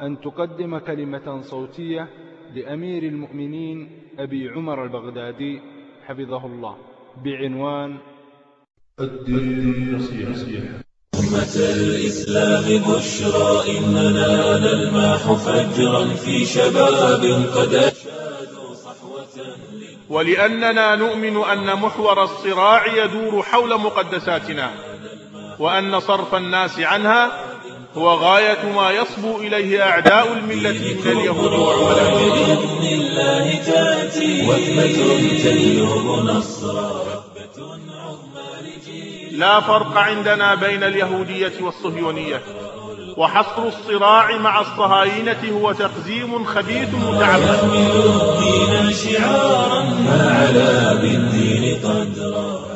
أن تقدم كلمة صوتية لأمير المؤمنين أبي عمر البغدادي حفظه الله بعنوان الدين نصيحة أمة الإسلام بشرى إننا نلمح فجرا في شباب قد أشادوا صحوة ولأننا نؤمن أن محور الصراع يدور حول مقدساتنا وأن صرف الناس عنها هو غاية ما يصبو إليه أعداء الملة من اليهود وعملائهم بإذن الله تأتي وثبة تجلب نصرا لا فرق عندنا بين اليهودية والصهيونية وحصر الصراع مع الصهاينة هو تقزيم خبيث متعمد الدين شعارا ما علا بالدين قدرا.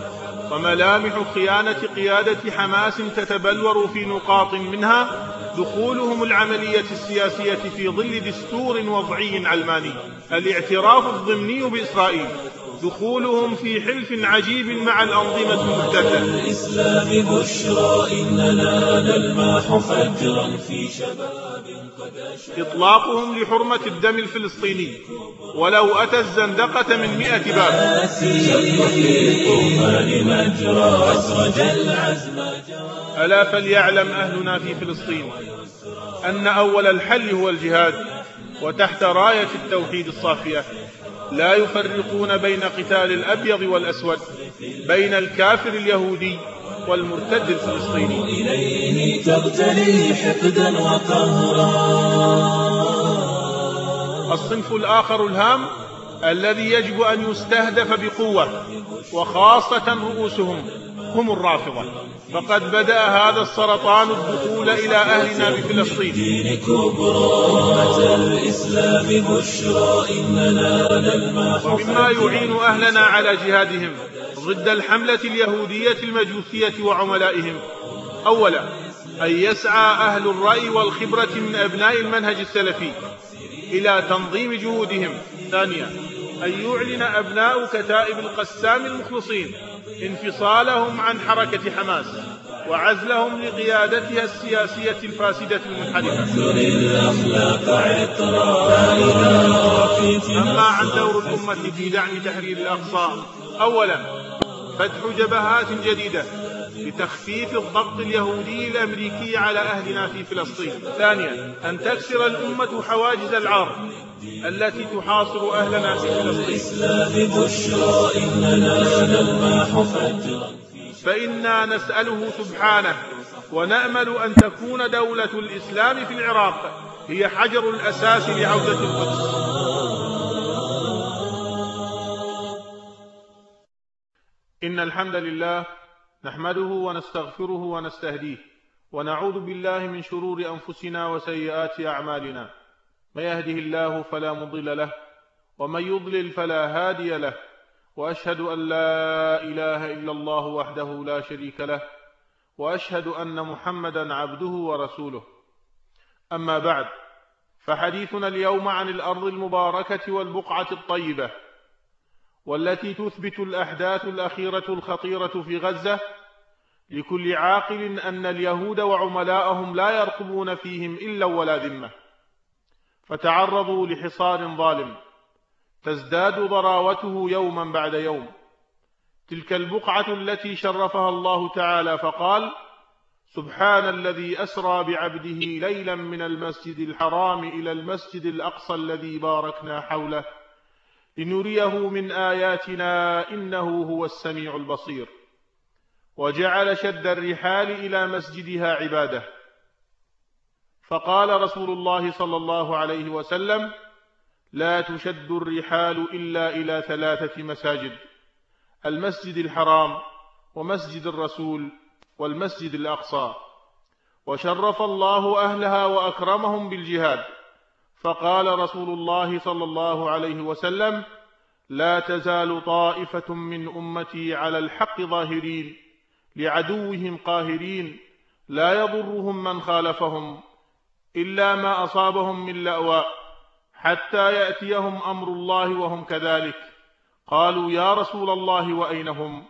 وملامح خيانة قيادة حماس تتبلور في نقاط منها دخولهم العملية السياسية في ظل دستور وضعي علماني. الاعتراف الضمني بإسرائيل. دخولهم في حلف عجيب مع الأنظمة المحتلة. الإسلام بشرى إننا نلمح فجرا في شباب إطلاقهم لحرمة الدم الفلسطيني ولو أتى الزندقة من مئة باب. ألا فليعلم أهلنا في فلسطين أن أول الحل هو الجهاد وتحت راية التوحيد الصافية. لا يفرقون بين قتال الأبيض والأسود بين الكافر اليهودي والمرتد الفلسطيني. إليه تغتلي حقدا وقهرا. الصنف الآخر الهام الذي يجب أن يستهدف بقوة وخاصة رؤوسهم هم الرافضة. فقد بدأ هذا السرطان الدخول إلى أهلنا بفلسطين. ومما يعين أهلنا على جهادهم ضد الحملة اليهودية المجوسية وعملائهم. أولا أن يسعى أهل الرأي والخبرة من أبناء المنهج السلفي إلى تنظيم جهودهم. ثانيا أن يعلن أبناء كتائب القسام المخلصين انفصالهم عن حركة حماس وعزلهم لقيادتها السياسية الفاسدة المنحرفة. أما عن دور الأمة في دعم تحرير الأقصى أولا فتح جبهات جديدة لتخفيف الضغط اليهودي الأمريكي على أهلنا في فلسطين. ثانيا أن تكسر الأمة حواجز العار التي تحاصر أهلنا في فلسطين. فإنا نسأله سبحانه ونأمل أن تكون دولة الإسلام في العراق هي حجر الأساس لعودة القدس. إن الحمد لله نحمده ونستغفره ونستهديه ونعوذ بالله من شرور أنفسنا وسيئات أعمالنا. من يهده الله فلا مضل له ومن يضلل فلا هادي له وأشهد أن لا إله إلا الله وحده لا شريك له وأشهد أن محمدا عبده ورسوله. أما بعد فحديثنا اليوم عن الأرض المباركة والبقعة الطيبة. والتي تثبت الأحداث الأخيرة الخطيرة في غزة لكل عاقل أن اليهود وعملاءهم لا يرقبون فيهم إلا ولا ذمة. فتعرضوا لحصار ظالم. تزداد ضراوته يوما بعد يوم. تلك البقعة التي شرفها الله تعالى فقال سبحان الذي أسرى بعبده ليلا من المسجد الحرام إلى المسجد الأقصى الذي باركنا حوله. لنريه من آياتنا إنه هو السميع البصير. وجعل شد الرحال إلى مسجدها عباده. فقال رسول الله صلى الله عليه وسلم لا تشد الرحال إلا إلى ثلاثة مساجد المسجد الحرام ومسجد الرسول والمسجد الأقصى. وشرف الله أهلها وأكرمهم بالجهاد. فقال رسول الله صلى الله عليه وسلم لا تزال طائفة من أمتي على الحق ظاهرين لعدوهم قاهرين لا يضرهم من خالفهم إلا ما أصابهم من لأواء حتى يأتيهم أمر الله وهم كذلك. قالوا يا رسول الله وأين هم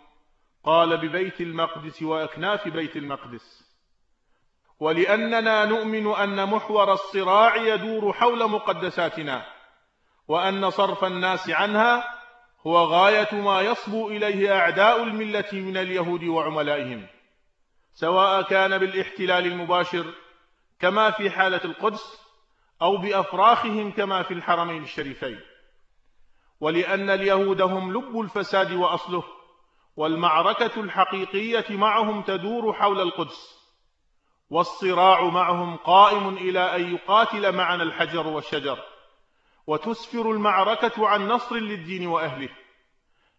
قال ببيت المقدس وأكناف بيت المقدس. ولأننا نؤمن أن محور الصراع يدور حول مقدساتنا وأن صرف الناس عنها هو غاية ما يصبو إليه أعداء الملة من اليهود وعملائهم سواء كان بالاحتلال المباشر كما في حالة القدس أو بأفراخهم كما في الحرمين الشريفين. ولأن اليهود هم لب الفساد وأصله والمعركة الحقيقية معهم تدور حول القدس. والصراع معهم قائم إلى أن يقاتل معنا الحجر والشجر. وتسفر المعركة عن نصر للدين وأهله.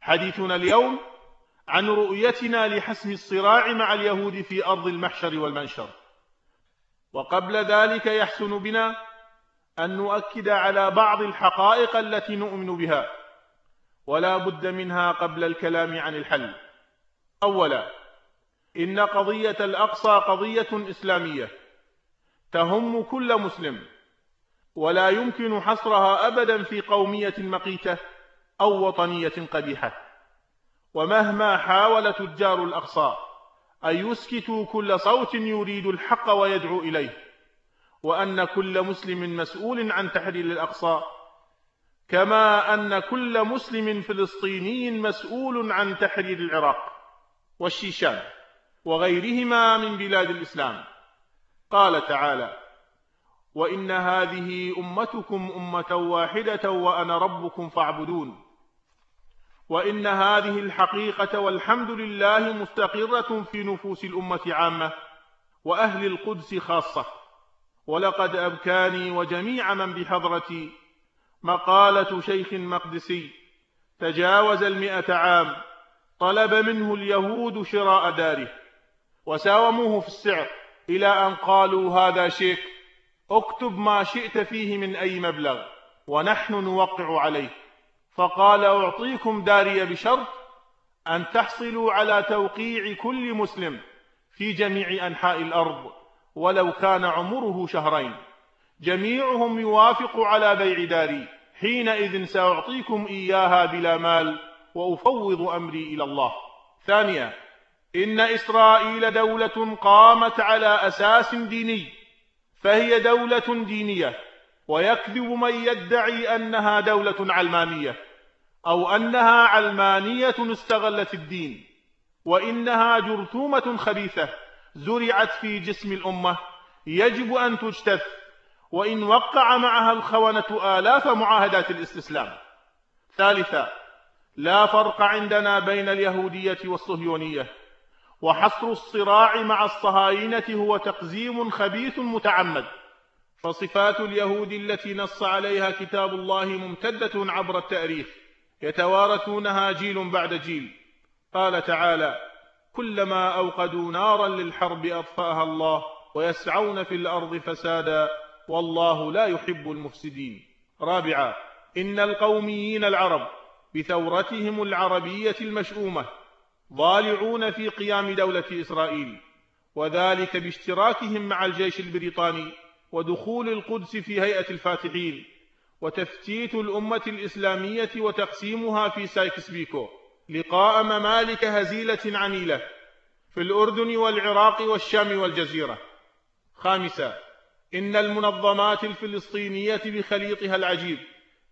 حديثنا اليوم عن رؤيتنا لحسم الصراع مع اليهود في أرض المحشر والمنشر. وقبل ذلك يحسن بنا أن نؤكد على بعض الحقائق التي نؤمن بها. ولا بد منها قبل الكلام عن الحل. أولا إن قضية الأقصى قضية إسلامية. تهم كل مسلم. ولا يمكن حصرها أبدا في قومية مقيتة أو وطنية قبيحة. ومهما حاول تجار الأقصى أن يسكتوا كل صوت يريد الحق ويدعو إليه. وأن كل مسلم مسؤول عن تحرير الأقصى. كما أن كل مسلم فلسطيني مسؤول عن تحرير العراق والشيشان. وغيرهما من بلاد الإسلام. قال تعالى وإن هذه أمتكم أمة واحدة وأنا ربكم فاعبدون. وإن هذه الحقيقة والحمد لله مستقرة في نفوس الأمة عامة وأهل القدس خاصة. ولقد أبكاني وجميع من بحضرتي مقالة شيخ مقدسي تجاوز المئة عام طلب منه اليهود شراء داره. وساوموه في السعر إلى أن قالوا هذا شيك اكتب ما شئت فيه من أي مبلغ ونحن نوقع عليه. فقال أعطيكم داري بشرط أن تحصلوا على توقيع كل مسلم في جميع أنحاء الأرض ولو كان عمره شهرين. جميعهم يوافق على بيع داري. حينئذ سأعطيكم إياها بلا مال وأفوض أمري إلى الله. ثانيا إن إسرائيل دولة قامت على أساس ديني فهي دولة دينية ويكذب من يدعي أنها دولة علمانية أو أنها علمانية استغلت الدين وإنها جرثومة خبيثة زرعت في جسم الأمة يجب أن تجتث وإن وقع معها الخونة آلاف معاهدات الاستسلام. ثالثا لا فرق عندنا بين اليهودية والصهيونية. وحصر الصراع مع الصهاينة هو تقزيم خبيث متعمد. فصفات اليهود التي نص عليها كتاب الله ممتدة عبر التأريخ. يتوارثونها جيل بعد جيل. قال تعالى كلما أوقدوا نارا للحرب أطفأها الله ويسعون في الأرض فسادا والله لا يحب المفسدين. رابعا إن القوميين العرب بثورتهم العربية المشؤومة ضالعون في قيام دولة إسرائيل وذلك باشتراكهم مع الجيش البريطاني ودخول القدس في هيئة الفاتحين وتفتيت الأمة الإسلامية وتقسيمها في سايكس بيكو لقاء ممالك هزيلة عنيلة في الأردن والعراق والشام والجزيرة. خامسا إن المنظمات الفلسطينية بخليطها العجيب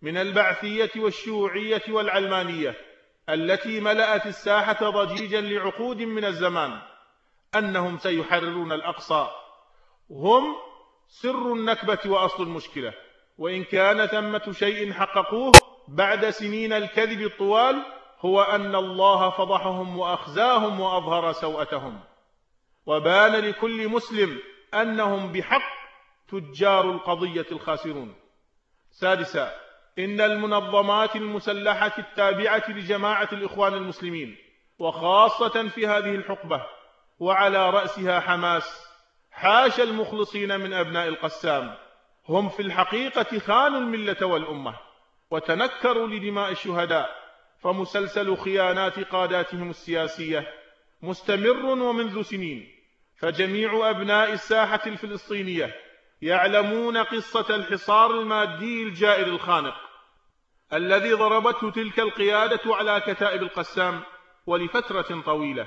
من البعثية والشيوعية والعلمانية التي ملأت الساحة ضجيجا لعقود من الزمان أنهم سيحررون الأقصى. هم سر النكبة وأصل المشكلة. وإن كان ثمة شيء حققوه بعد سنين الكذب الطوال هو أن الله فضحهم وأخزاهم وأظهر سوءتهم. وبان لكل مسلم أنهم بحق تجار القضية الخاسرون. سادسا إن المنظمات المسلحة التابعة لجماعة الإخوان المسلمين وخاصة في هذه الحقبة وعلى رأسها حماس حاش المخلصين من أبناء القسام. هم في الحقيقة خانوا الملة والأمة وتنكروا لدماء الشهداء فمسلسل خيانات قاداتهم السياسية مستمر ومنذ سنين فجميع أبناء الساحة الفلسطينية يعلمون قصة الحصار المادي الجائر الخانق الذي ضربته تلك القيادة على كتائب القسام ولفترة طويلة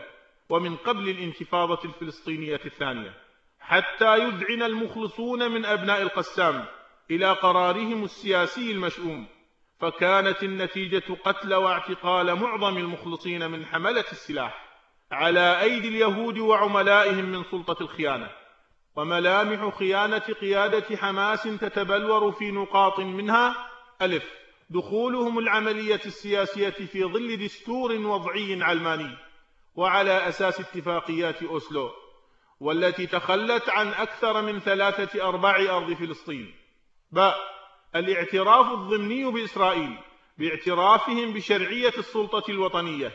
ومن قبل الانتفاضة الفلسطينية الثانية حتى يذعن المخلصون من أبناء القسام إلى قرارهم السياسي المشؤوم فكانت النتيجة قتل واعتقال معظم المخلصين من حملة السلاح على أيدي اليهود وعملائهم من سلطة الخيانة. وملامح خيانة قيادة حماس تتبلور في نقاط منها ألف دخولهم العملية السياسية في ظل دستور وضعي علماني وعلى أساس اتفاقيات أوسلو والتي تخلت عن أكثر من ثلاثة أرباع أرض فلسطين. باء الاعتراف الضمني بإسرائيل باعترافهم بشرعية السلطة الوطنية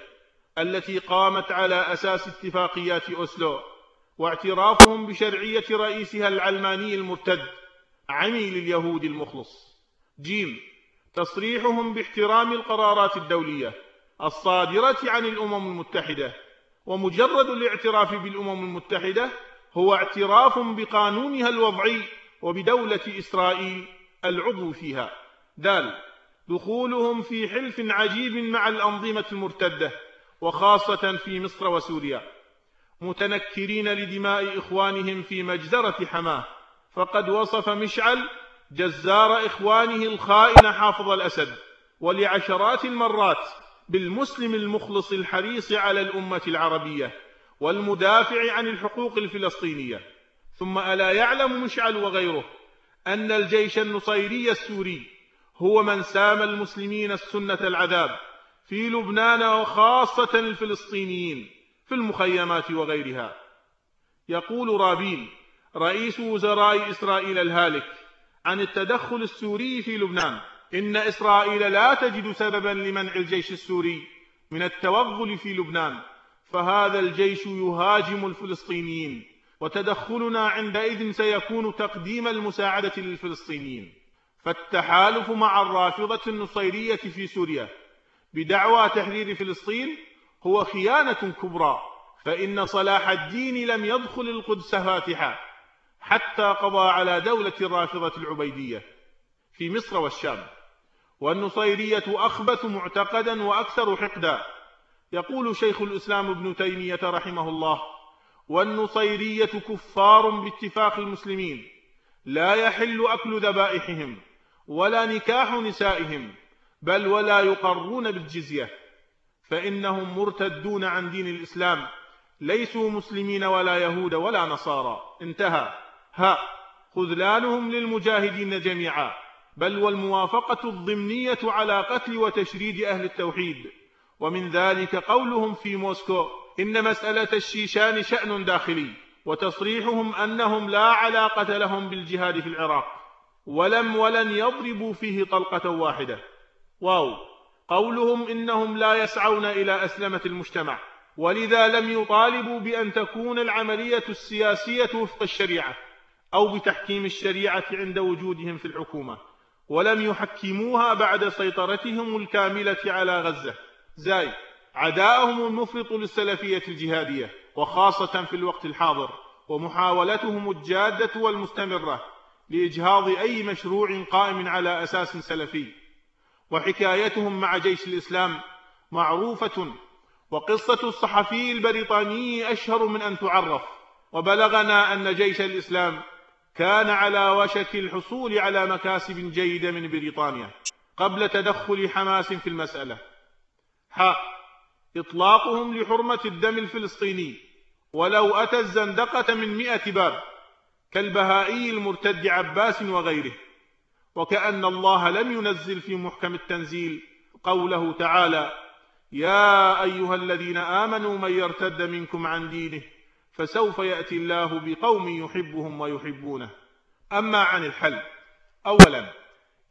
التي قامت على أساس اتفاقيات أوسلو واعترافهم بشرعية رئيسها العلماني المرتد عميل اليهود المخلص. جيم تصريحهم باحترام القرارات الدولية الصادرة عن الأمم المتحدة ومجرد الاعتراف بالأمم المتحدة هو اعتراف بقانونها الوضعي وبدولة إسرائيل العضو فيها. دال دخولهم في حلف عجيب مع الأنظمة المرتدة وخاصة في مصر وسوريا. متنكرين لدماء إخوانهم في مجزرة حماه فقد وصف مشعل جزار إخوانه الخائن حافظ الأسد ولعشرات المرات بالمسلم المخلص الحريص على الأمة العربية والمدافع عن الحقوق الفلسطينية. ثم ألا يعلم مشعل وغيره أن الجيش النصيري السوري هو من سام المسلمين السنة العذاب في لبنان وخاصة الفلسطينيين. في المخيمات وغيرها. يقول رابين رئيس وزراء إسرائيل الهالك عن التدخل السوري في لبنان إن إسرائيل لا تجد سببا لمنع الجيش السوري من التوغل في لبنان فهذا الجيش يهاجم الفلسطينيين وتدخلنا عندئذ سيكون تقديم المساعدة للفلسطينيين. فالتحالف مع الرافضة النصيرية في سوريا بدعوى تحرير فلسطين هو خيانة كبرى فإن صلاح الدين لم يدخل القدس فاتحا حتى قضى على دولة الرافضة العبيدية في مصر والشام. والنصيرية أخبث معتقدا وأكثر حقدا. يقول شيخ الإسلام ابن تيمية رحمه الله والنصيرية كفار باتفاق المسلمين لا يحل أكل ذبائحهم ولا نكاح نسائهم بل ولا يقرون بالجزية. فإنهم مرتدون عن دين الإسلام. ليسوا مسلمين ولا يهود ولا نصارى. انتهى. ها. خذلانهم للمجاهدين جميعا. بل والموافقة الضمنية على قتل وتشريد أهل التوحيد. ومن ذلك قولهم في موسكو إن مسألة الشيشان شأن داخلي. وتصريحهم أنهم لا علاقة لهم بالجهاد في العراق. ولم ولن يضربوا فيه طلقة واحدة. واو. قولهم إنهم لا يسعون إلى أسلمة المجتمع ولذا لم يطالبوا بأن تكون العملية السياسية وفق الشريعة أو بتحكيم الشريعة عند وجودهم في الحكومة ولم يحكموها بعد سيطرتهم الكاملة على غزة. زاي عداءهم المفرط للسلفية الجهادية وخاصة في الوقت الحاضر ومحاولتهم الجادة والمستمرة لإجهاض أي مشروع قائم على أساس سلفي. وحكايتهم مع جيش الإسلام معروفة وقصة الصحفي البريطاني أشهر من أن تعرف. وبلغنا أن جيش الإسلام كان على وشك الحصول على مكاسب جيدة من بريطانيا قبل تدخل حماس في المسألة. ح. إطلاقهم لحرمة الدم الفلسطيني ولو أتى الزندقة من مئة باب كالبهائي المرتد عباس وغيره. وكأن الله لم ينزل في محكم التنزيل قوله تعالى يا أيها الذين آمنوا من يرتد منكم عن دينه فسوف يأتي الله بقوم يحبهم ويحبونه. أما عن الحل أولا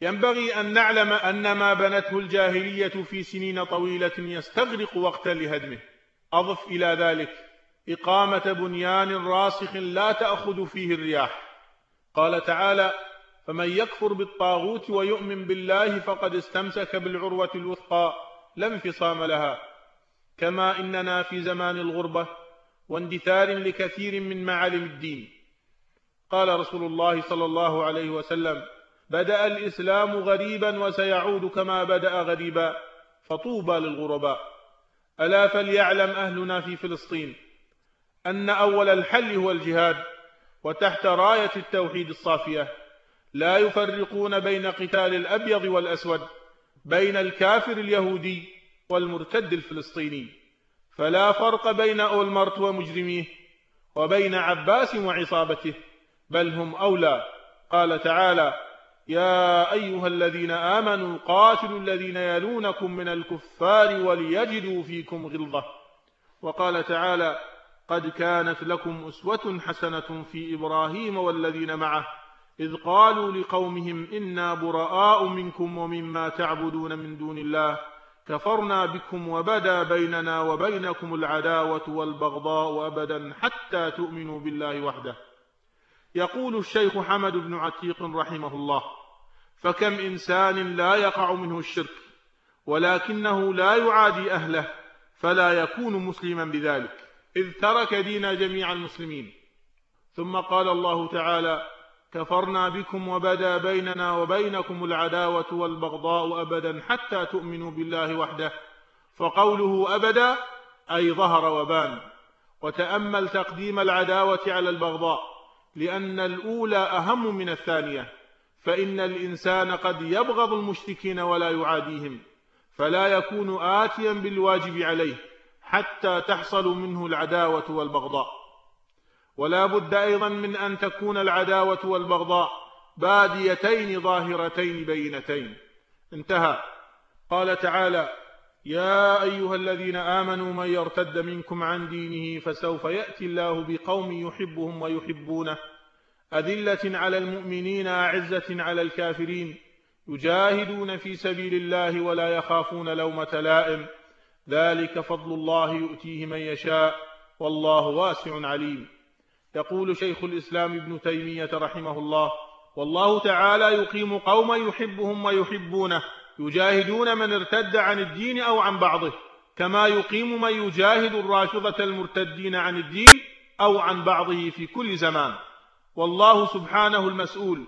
ينبغي أن نعلم أن ما بنته الجاهلية في سنين طويلة يستغرق وقتا لهدمه. أضف إلى ذلك إقامة بنيان راسخ لا تأخذ فيه الرياح. قال تعالى فمن يكفر بالطاغوت ويؤمن بالله فقد استمسك بالعروة الوثقى لا انفصام لها. كما إننا في زمان الغربة واندثار لكثير من معالم الدين. قال رسول الله صلى الله عليه وسلم بدأ الإسلام غريبا وسيعود كما بدأ غريبا فطوبى للغرباء. ألا فليعلم أهلنا في فلسطين أن أول الحل هو الجهاد وتحت راية التوحيد الصافية. لا يفرقون بين قتال الأبيض والأسود بين الكافر اليهودي والمرتد الفلسطيني. فلا فرق بين أولمرت ومجرميه وبين عباس وعصابته بل هم أولى. قال تعالى يا أيها الذين آمنوا قاتلوا الذين يلونكم من الكفار وليجدوا فيكم غلظة. وقال تعالى قد كانت لكم أسوة حسنة في إبراهيم والذين معه. إذ قالوا لقومهم إنا براء منكم ومما تعبدون من دون الله كفرنا بكم وبدا بيننا وبينكم العداوة والبغضاء أبدا حتى تؤمنوا بالله وحده. يقول الشيخ حمد بن عتيق رحمه الله فكم إنسان لا يقع منه الشرك ولكنه لا يعادي أهله فلا يكون مسلما بذلك إذ ترك دين جميع المسلمين. ثم قال الله تعالى كفرنا بكم وبدا بيننا وبينكم العداوة والبغضاء أبدا حتى تؤمنوا بالله وحده. فقوله أبدا أي ظهر وبان. وتأمل تقديم العداوة على البغضاء لأن الأولى أهم من الثانية. فإن الإنسان قد يبغض المشركين ولا يعاديهم. فلا يكون آتيا بالواجب عليه حتى تحصل منه العداوة والبغضاء. ولا بد أيضا من أن تكون العداوة والبغضاء باديتين ظاهرتين بينتين. انتهى. قال تعالى يا أيها الذين آمنوا من يرتد منكم عن دينه فسوف يأتي الله بقوم يحبهم ويحبونه. أذلة على المؤمنين أعزة على الكافرين. يجاهدون في سبيل الله ولا يخافون لومة لائم. ذلك فضل الله يؤتيه من يشاء. والله واسع عليم. يقول شيخ الإسلام ابن تيمية رحمه الله والله تعالى يقيم قوما يحبهم ويحبونه يجاهدون من ارتد عن الدين أو عن بعضه كما يقيم من يجاهد الرافضة المرتدين عن الدين أو عن بعضه في كل زمان. والله سبحانه المسؤول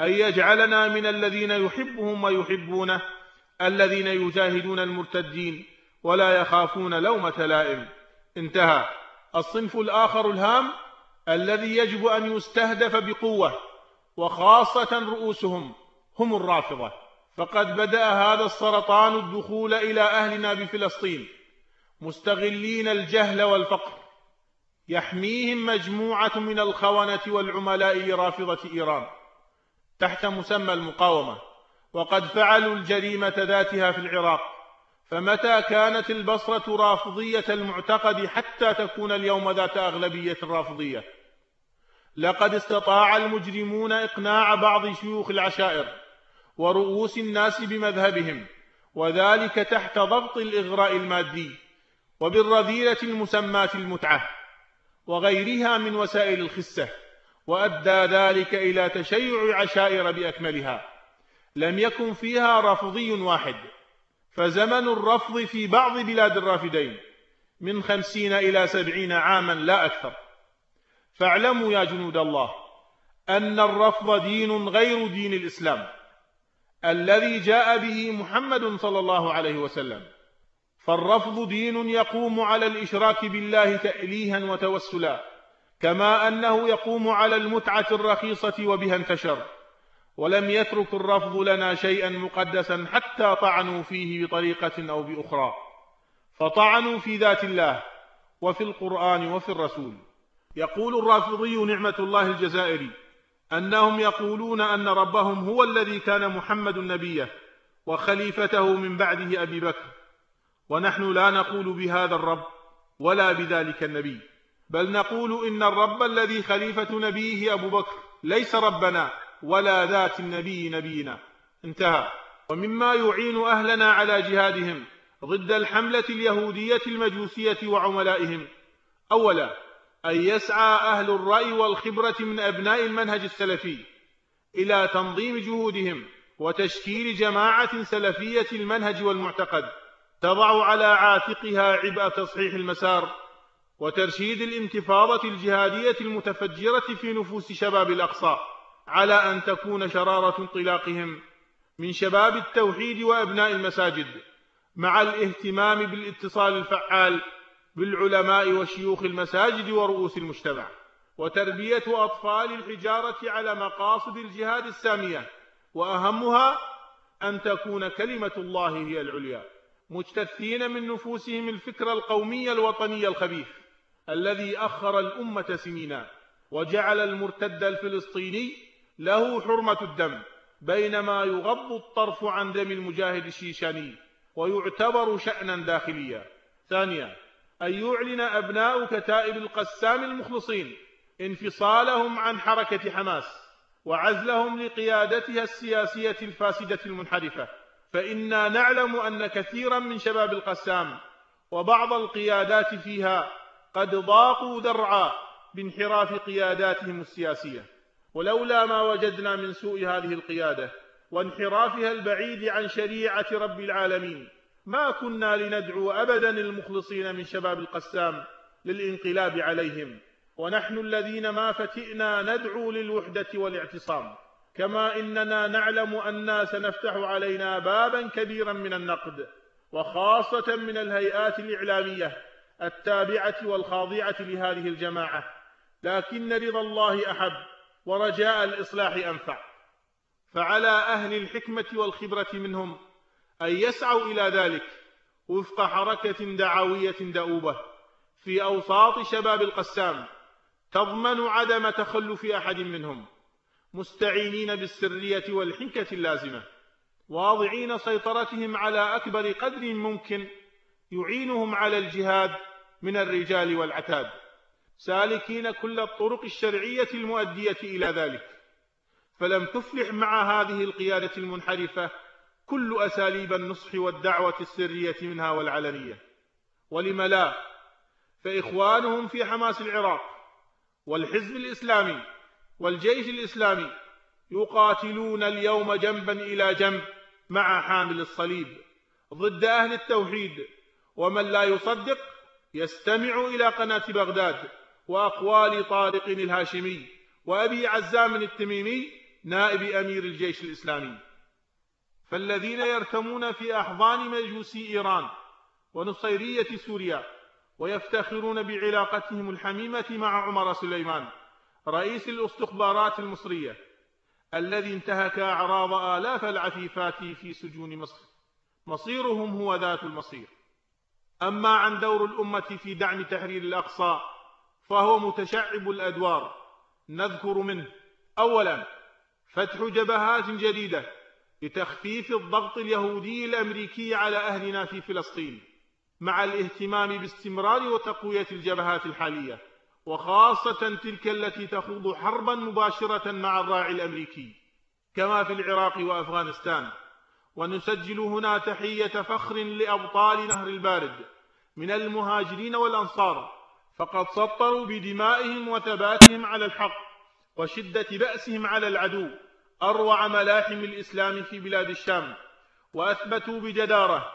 أن يجعلنا من الذين يحبهم ويحبونه الذين يجاهدون المرتدين ولا يخافون لومة لائم. انتهى. الصنف الآخر الهام الذي يجب أن يستهدف بقوة وخاصة رؤوسهم هم الرافضة. فقد بدأ هذا السرطان الدخول إلى أهلنا بفلسطين مستغلين الجهل والفقر. يحميهم مجموعة من الخونة والعملاء لرافضة إيران تحت مسمى المقاومة. وقد فعلوا الجريمة ذاتها في العراق. فمتى كانت البصرة رافضية المعتقد حتى تكون اليوم ذات أغلبية رافضية لقد استطاع المجرمون إقناع بعض شيوخ العشائر ورؤوس الناس بمذهبهم وذلك تحت ضغط الإغراء المادي وبالرذيلة المسماة المتعة وغيرها من وسائل الخسة وأدى ذلك إلى تشيع عشائر بأكملها. لم يكن فيها رافضي واحد. فزمن الرفض في بعض بلاد الرافدين من خمسين إلى سبعين عاما لا أكثر. فاعلموا يا جنود الله أن الرفض دين غير دين الإسلام الذي جاء به محمد صلى الله عليه وسلم. فالرفض دين يقوم على الإشراك بالله تأليها وتوسلا كما أنه يقوم على المتعة الرخيصة وبها انتشر. ولم يترك الرفض لنا شيئا مقدسا حتى طعنوا فيه بطريقة أو بأخرى. فطعنوا في ذات الله وفي القرآن وفي الرسول. يقول الرافضي نعمة الله الجزائري أنهم يقولون أن ربهم هو الذي كان محمد نبيه وخليفته من بعده أبي بكر. ونحن لا نقول بهذا الرب ولا بذلك النبي. بل نقول إن الرب الذي خليفة نبيه أبو بكر ليس ربنا. ولا ذات النبي نبينا. انتهى. ومما يعين أهلنا على جهادهم ضد الحملة اليهودية المجوسية وعملائهم. أولا أن يسعى أهل الرأي والخبرة من أبناء المنهج السلفي إلى تنظيم جهودهم وتشكيل جماعة سلفية المنهج والمعتقد تضع على عاتقها عبء تصحيح المسار وترشيد الانتفاضة الجهادية المتفجرة في نفوس شباب الأقصى. على أن تكون شرارة انطلاقهم من شباب التوحيد وأبناء المساجد مع الاهتمام بالاتصال الفعال بالعلماء وشيوخ المساجد ورؤوس المجتمع وتربية أطفال الحجارة على مقاصد الجهاد السامية وأهمها أن تكون كلمة الله هي العليا مجتثين من نفوسهم الفكر القومي الوطني الخبيث الذي أخر الأمة سنينا وجعل المرتد الفلسطيني له حرمة الدم بينما يغض الطرف عن دم المجاهد الشيشاني ويعتبر شأنا داخليا. ثانيا أن يعلن أبناء كتائب القسام المخلصين انفصالهم عن حركة حماس وعزلهم لقيادتها السياسية الفاسدة المنحرفة. فإنا نعلم أن كثيرا من شباب القسام وبعض القيادات فيها قد ضاقوا ذرعا بانحراف قياداتهم السياسية. ولولا ما وجدنا من سوء هذه القيادة وانحرافها البعيد عن شريعة رب العالمين ما كنا لندعو أبدا المخلصين من شباب القسام للانقلاب عليهم ونحن الذين ما فتئنا ندعو للوحدة والاعتصام كما إننا نعلم أنا سنفتح علينا بابا كبيرا من النقد وخاصة من الهيئات الإعلامية التابعة والخاضعة لهذه الجماعة لكن رضا الله أحب. ورجاء الإصلاح أنفع. فعلى أهل الحكمة والخبرة منهم أن يسعوا إلى ذلك وفق حركة دعوية دؤوبة في أوساط شباب القسام تضمن عدم تخلف أحد منهم مستعينين بالسرية والحنكة اللازمة واضعين سيطرتهم على أكبر قدر ممكن يعينهم على الجهاد من الرجال والعتاد. سالكين كل الطرق الشرعية المؤدية إلى ذلك. فلم تفلح مع هذه القيادة المنحرفة كل أساليب النصح والدعوة السرية منها والعلنية. ولم لا فإخوانهم في حماس العراق والحزب الإسلامي والجيش الإسلامي يقاتلون اليوم جنبا إلى جنب مع حامل الصليب ضد أهل التوحيد. ومن لا يصدق يستمع إلى قناة بغداد. وأقوال طارق الهاشمي وأبي عزام التميمي نائب أمير الجيش الإسلامي. فالذين يرتمون في أحضان مجوسي إيران ونصيرية سوريا ويفتخرون بعلاقتهم الحميمة مع عمر سليمان رئيس الاستخبارات المصرية الذي انتهك أعراض آلاف العفيفات في سجون مصر. مصيرهم هو ذات المصير. أما عن دور الأمة في دعم تحرير الأقصى فهو متشعب الأدوار. نذكر منه أولا فتح جبهات جديدة لتخفيف الضغط اليهودي الأمريكي على أهلنا في فلسطين مع الاهتمام باستمرار وتقوية الجبهات الحالية وخاصة تلك التي تخوض حربا مباشرة مع الراعي الأمريكي كما في العراق وأفغانستان. ونسجل هنا تحية فخر لأبطال نهر البارد من المهاجرين والأنصار فقد سطروا بدمائهم وثباتهم على الحق وشدة بأسهم على العدو أروع ملاحم الإسلام في بلاد الشام. وأثبتوا بجدارة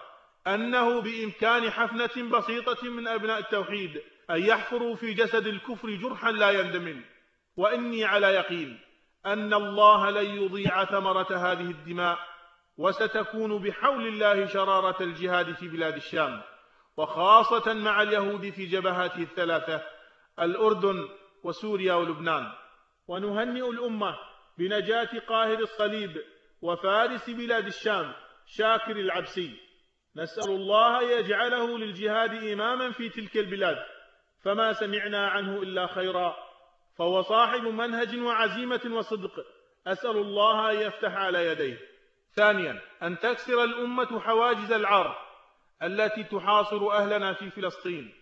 أنه بإمكان حفنة بسيطة من أبناء التوحيد أن يحفروا في جسد الكفر جرحا لا يندمن. وإني على يقين أن الله لن يضيع ثمرة هذه الدماء وستكون بحول الله شرارة الجهاد في بلاد الشام. وخاصة مع اليهود في جبهاته الثلاثة الأردن وسوريا ولبنان. ونهنئ الأمة بنجاة قاهر الصليب وفارس بلاد الشام شاكر العبسي. نسأل الله أن يجعله للجهاد إماما في تلك البلاد. فما سمعنا عنه إلا خيرا. فهو صاحب منهج وعزيمة وصدق. أسأل الله أن يفتح على يديه. ثانيا أن تكسر الأمة حواجز العار. التي تحاصر أهلنا في فلسطين.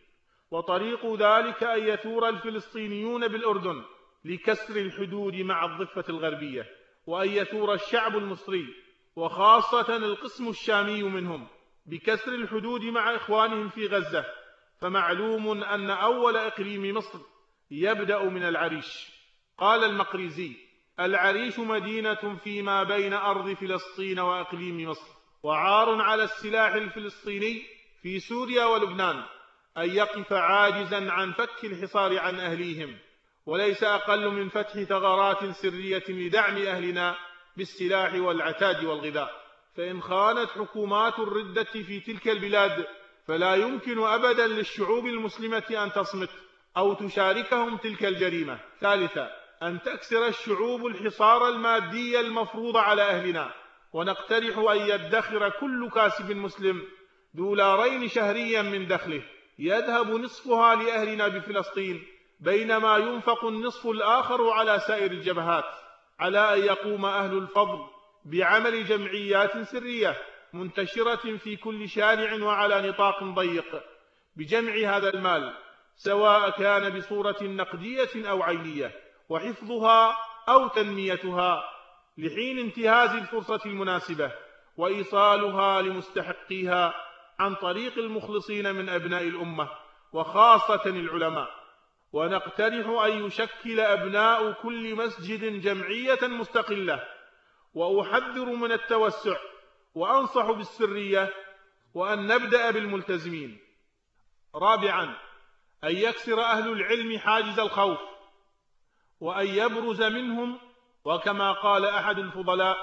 وطريق ذلك أن يثور الفلسطينيون بالأردن لكسر الحدود مع الضفة الغربية وأن يثور الشعب المصري وخاصة القسم الشامي منهم بكسر الحدود مع إخوانهم في غزة. فمعلوم أن أول إقليم مصر يبدأ من العريش. قال المقريزي العريش مدينة فيما بين أرض فلسطين وأقليم مصر. وعار على السلاح الفلسطيني في سوريا ولبنان أن يقف عاجزا عن فك الحصار عن أهليهم وليس أقل من فتح ثغرات سرية لدعم أهلنا بالسلاح والعتاد والغذاء. فإن خانت حكومات الردة في تلك البلاد فلا يمكن أبدا للشعوب المسلمة أن تصمت أو تشاركهم تلك الجريمة. ثالثا أن تكسر الشعوب الحصار المادي المفروض على أهلنا. ونقترح أن يدخر كل كاسب مسلم دولارين شهريا من دخله يذهب نصفها لأهلنا بفلسطين بينما ينفق النصف الآخر على سائر الجبهات على أن يقوم أهل الفضل بعمل جمعيات سرية منتشرة في كل شارع وعلى نطاق ضيق. بجمع هذا المال سواء كان بصورة نقدية أو عينية وحفظها أو تنميتها لحين انتهاز الفرصة المناسبة وإيصالها لمستحقيها عن طريق المخلصين من أبناء الأمة وخاصة العلماء. ونقترح أن يشكل أبناء كل مسجد جمعية مستقلة. وأحذر من التوسع وأنصح بالسرية وأن نبدأ بالملتزمين. رابعا أن يكسر أهل العلم حاجز الخوف. وأن يبرز منهم وكما قال أحد الفضلاء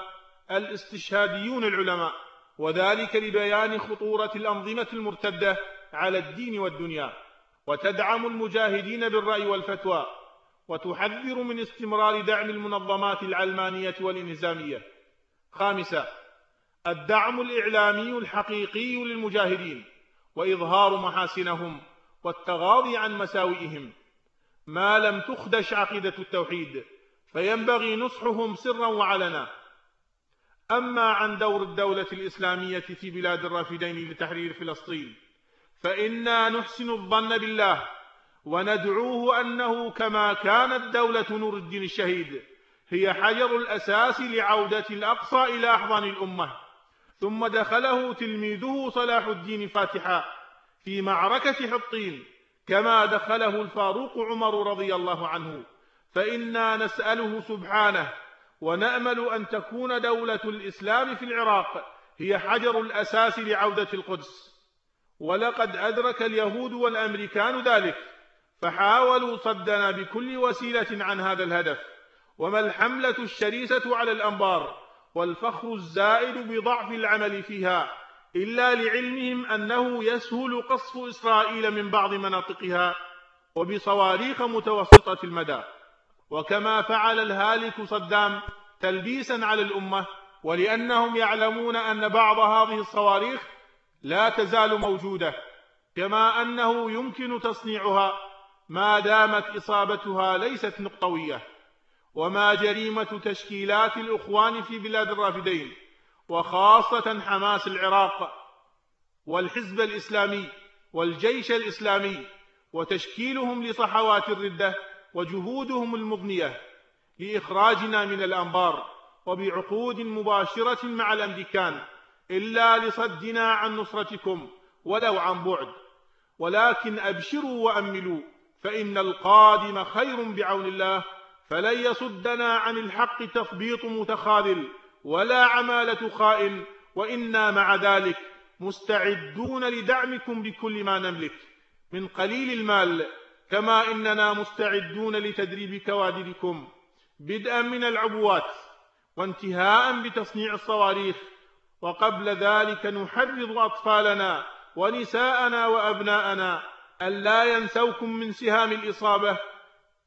الاستشهاديون العلماء وذلك لبيان خطورة الأنظمة المرتدة على الدين والدنيا وتدعم المجاهدين بالرأي والفتوى وتحذر من استمرار دعم المنظمات العلمانية والانهزامية خامسا الدعم الإعلامي الحقيقي للمجاهدين وإظهار محاسنهم والتغاضي عن مساوئهم. ما لم تخدش عقيدة التوحيد فينبغي نصحهم سرا وعلنا. أما عن دور الدولة الإسلامية في بلاد الرافدين لتحرير فلسطين فإنا نحسن الظن بالله وندعوه أنه كما كانت دولة نور الدين الشهيد هي حجر الأساس لعودة الأقصى إلى أحضان الأمة. ثم دخله تلميذه صلاح الدين فاتحا في معركة حطين كما دخله الفاروق عمر رضي الله عنه. فإنا نسأله سبحانه ونأمل أن تكون دولة الإسلام في العراق هي حجر الأساس لعودة القدس. ولقد أدرك اليهود والأمريكان ذلك فحاولوا صدنا بكل وسيلة عن هذا الهدف. وما الحملة الشريسة على الأنبار والفخر الزائد بضعف العمل فيها إلا لعلمهم أنه يسهل قصف إسرائيل من بعض مناطقها وبصواريخ متوسطة المدى. وكما فعل الهالك صدام تلبيسا على الأمة ولأنهم يعلمون أن بعض هذه الصواريخ لا تزال موجودة كما أنه يمكن تصنيعها. ما دامت إصابتها ليست نقطوية. وما جريمة تشكيلات الأخوان في بلاد الرافدين وخاصة حماس العراق والحزب الإسلامي والجيش الإسلامي وتشكيلهم لصحوات الردة وجهودهم المغنية لإخراجنا من الأنبار وبعقود مباشرة مع الأمريكان إلا لصدنا عن نصرتكم ولو عن بعد. ولكن أبشروا وأملوا فإن القادم خير بعون الله فلن يصدنا عن الحق تثبيط متخاذل ولا عمالة خائن وإنا مع ذلك مستعدون لدعمكم بكل ما نملك. من قليل المال كما إننا مستعدون لتدريب كوادركم بدءا من العبوات وانتهاء بتصنيع الصواريخ وقبل ذلك نحرض أطفالنا ونساءنا وأبناءنا ألا ينسوكم من سهام الإصابة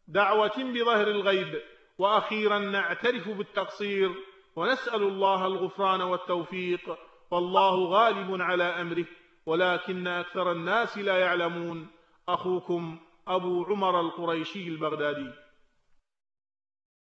دعوة بظهر الغيب وأخيرا نعترف بالتقصير ونسأل الله الغفران والتوفيق والله غالب على أمره ولكن أكثر الناس لا يعلمون. أخوكم أبو عمر القريشي البغدادي.